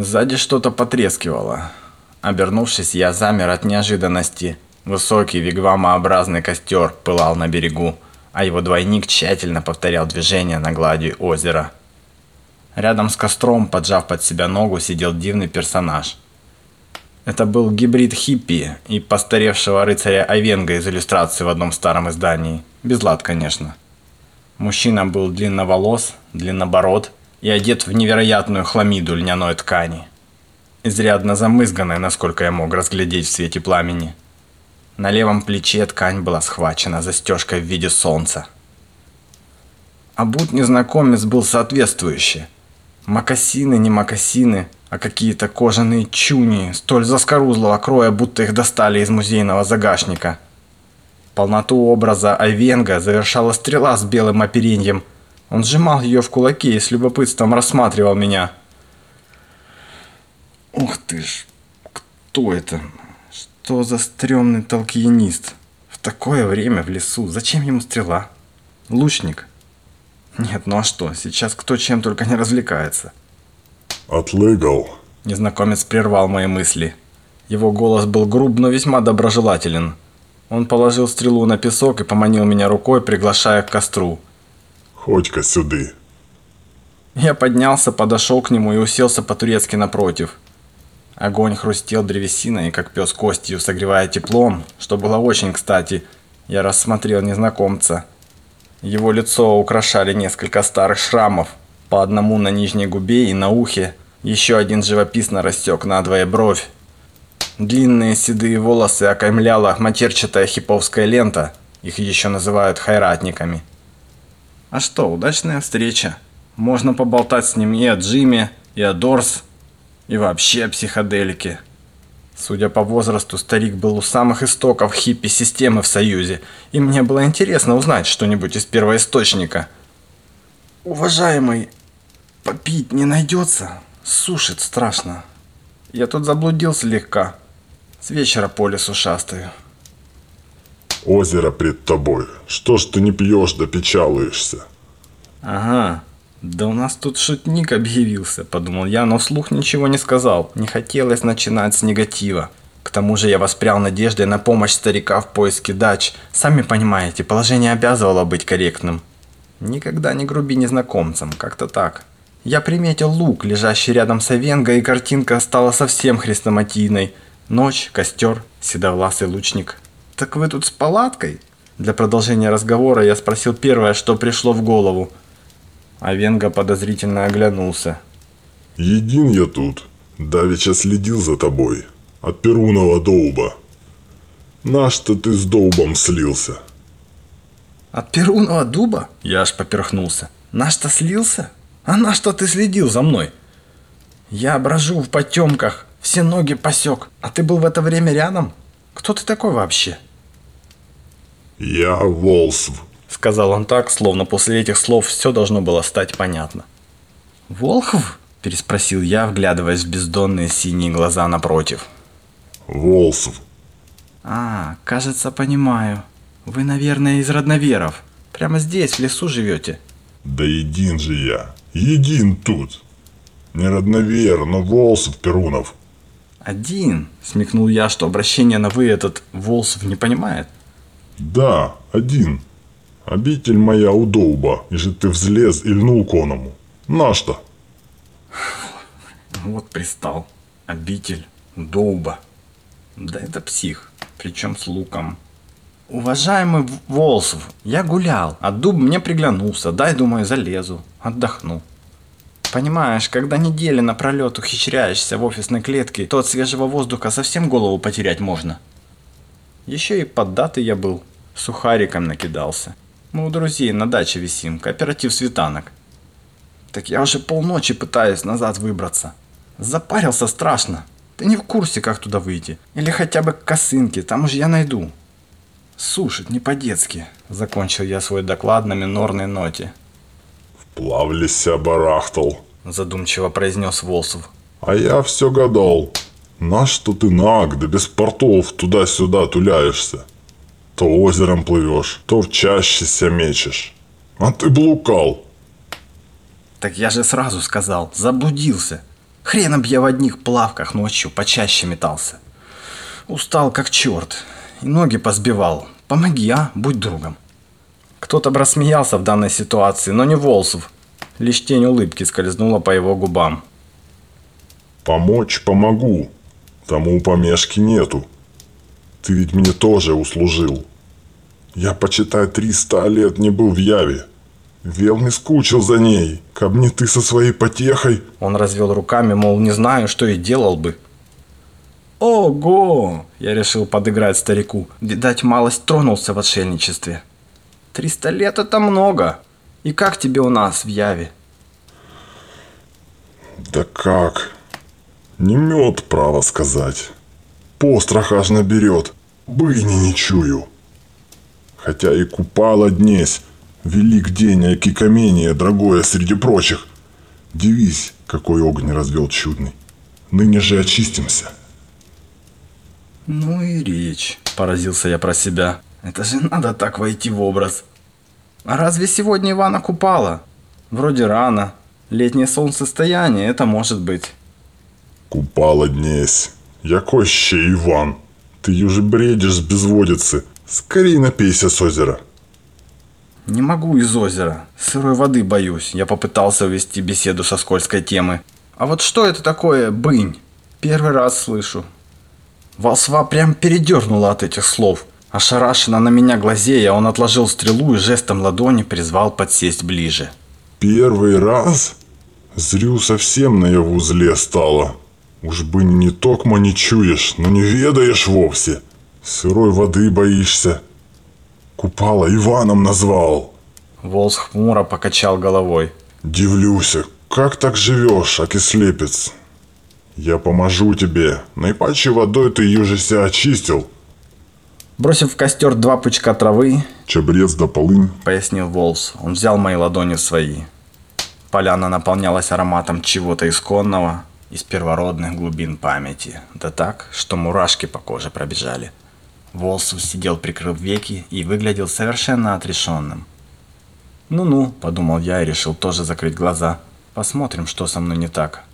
Сзади что-то потрескивало. Обернувшись, я замер от неожиданности. Высокий вигвамообразный костер пылал на берегу, а его двойник тщательно повторял движения на глади озера. Рядом с костром, поджав под себя ногу, сидел дивный персонаж. Это был гибрид хиппи и постаревшего рыцаря Айвенга из иллюстрации в одном старом издании. Без лад, конечно. Мужчина был длинноволос, длиннобород и одет в невероятную хламиду льняной ткани. Изрядно замызганной, насколько я мог разглядеть в свете пламени. На левом плече ткань была схвачена застежкой в виде солнца. А будь незнакомец был соответствующий. Макасины, не макасины, а какие-то кожаные чуни, столь заскорузлого кроя, будто их достали из музейного загашника. Полноту образа Айвенга завершала стрела с белым опереньем. Он сжимал ее в кулаке и с любопытством рассматривал меня. Ух ты ж, кто это? Что за стрёмный толкиенист? В такое время в лесу. Зачем ему стрела? Лучник? Нет, ну а что? Сейчас кто чем только не развлекается. Отлыгал. Незнакомец прервал мои мысли. Его голос был груб, но весьма доброжелателен. Он положил стрелу на песок и поманил меня рукой, приглашая к костру. Ходь-ка сюды. Я поднялся, подошел к нему и уселся по-турецки напротив. Огонь хрустел древесиной, как пес костью, согревая теплом, что было очень кстати. Я рассмотрел незнакомца. Его лицо украшали несколько старых шрамов, по одному на нижней губе и на ухе. Еще один живописно рассек надвое бровь. Длинные седые волосы окаймляла матерчатая хиповская лента. Их еще называют хайратниками. А что, удачная встреча. Можно поболтать с ним и о Джиме, и о Дорс, и вообще о психоделике. Судя по возрасту, старик был у самых истоков хиппи-системы в Союзе, и мне было интересно узнать что-нибудь из первоисточника. «Уважаемый, попить не найдется? Сушит страшно. Я тут заблудился слегка. С вечера по лесу шастаю». Озеро пред тобой. Что ж ты не пьешь да печалуешься? «Ага, да у нас тут шутник объявился», – подумал я, но вслух ничего не сказал. Не хотелось начинать с негатива. К тому же я воспрял надеждой на помощь старика в поиске дач. Сами понимаете, положение обязывало быть корректным. Никогда не груби незнакомцам, как-то так. Я приметил лук, лежащий рядом с Овенго, и картинка стала совсем хрестоматийной. Ночь, костер, седовласый лучник. «Так вы тут с палаткой?» Для продолжения разговора я спросил первое, что пришло в голову. А Венга подозрительно оглянулся. Един я тут. Давеча следил за тобой. От Перунова доуба. Наш-то ты с доубом слился. От Перунова дуба? Я аж поперхнулся. Наш-то слился? А на что ты следил за мной? Я брожу в потемках, все ноги посек. А ты был в это время рядом? Кто ты такой вообще? Я Волсв. Сказал он так, словно после этих слов все должно было стать понятно. «Волхов?» – переспросил я, вглядываясь в бездонные синие глаза напротив. Волсв. «А, кажется, понимаю. Вы, наверное, из родноверов. Прямо здесь, в лесу живете?» Да един же я. Един тут. Не родновер, но Волсв Перунов. «Один?» – смекнул я, что обращение на «вы» этот Волсов не понимает. Да, один. Обитель моя у доуба, и же ты взлез и льнул коному. На что? Вот пристал. Обитель. Доуба. Да это псих. Причем с луком. Уважаемый Волсов, я гулял, а дуб мне приглянулся. Дай, думаю, залезу. Отдохну. Понимаешь, когда недели напролет ухищряешься в офисной клетке, то от свежего воздуха совсем голову потерять можно. Еще и поддатый я был. Сухариком накидался. Мы у друзей на даче висим, кооператив светанок. Так я уже полночи пытаюсь назад выбраться. Запарился страшно. Ты не в курсе, как туда выйти. Или хотя бы к косынке, там уж я найду. Сушит не по-детски. Закончил я свой доклад на минорной ноте. Плавлися барахтал. Задумчиво произнес Волсов. А я все гадал. На что ты наг, да без портов туда-сюда туляешься? То озером плывешь, то в чаще ся мечешь. А ты блукал. Так я же сразу сказал, заблудился. Хреном я в одних плавках ночью почаще метался. Устал как черт. И ноги позбивал. Помоги, а? Будь другом. Кто-то бы рассмеялся в данной ситуации, но не Волсов. Лишь тень улыбки скользнула по его губам. Помочь помогу. Тому помешки нету. Ты ведь мне тоже услужил. Я, почитай, 300 лет не был в Яве. Вел скучил за ней. Каб не ты со своей потехой. Он развел руками, мол, не знаю, что и делал бы. Ого! Я решил подыграть старику. Видать, малость тронулся в отшельничестве. Триста лет это много. И как тебе у нас в Яве? Да как? Не мед, право сказать. Пострах аж наберет. Быни не чую. Хотя и купала днесь. Велик день, аки камение, дорогое среди прочих. Дивись, какой огонь развел чудный. Ныне же очистимся. Ну и речь, поразился я про себя. Это же надо так войти в образ. А разве сегодня Ивана купала? Вроде рано. Летнее солнцестояние, это может быть. Купала днесь. Якой ще Иван? Ты уже бредишь с безводицы. Скорей напейся с озера. Не могу из озера. Сырой воды боюсь. Я попытался увести беседу со скользкой темы. А вот что это такое бынь? Первый раз слышу. Волсва прям передернула от этих слов. Ошарашенно на меня глазея, он отложил стрелу и жестом ладони призвал подсесть ближе. Первый раз? Зрю совсем наяву зле стало. Уж бы не токмо не чуешь, но не ведаешь вовсе. Сырой воды боишься. Купала Иваном назвал. Волс хмуро покачал головой. Дивлюся, как так живешь, аки слепец? Я поможу тебе. Наипаче водой ты ее же себя очистил. Бросив в костер два пучка травы, Чабрец да полынь. пояснил Волс. Он взял мои ладони в свои. Поляна наполнялась ароматом чего-то исконного из первородных глубин памяти. Да так, что мурашки по коже пробежали. Волсу сидел, прикрыв веки, и выглядел совершенно отрешенным. «Ну-ну», — подумал я и решил тоже закрыть глаза. «Посмотрим, что со мной не так».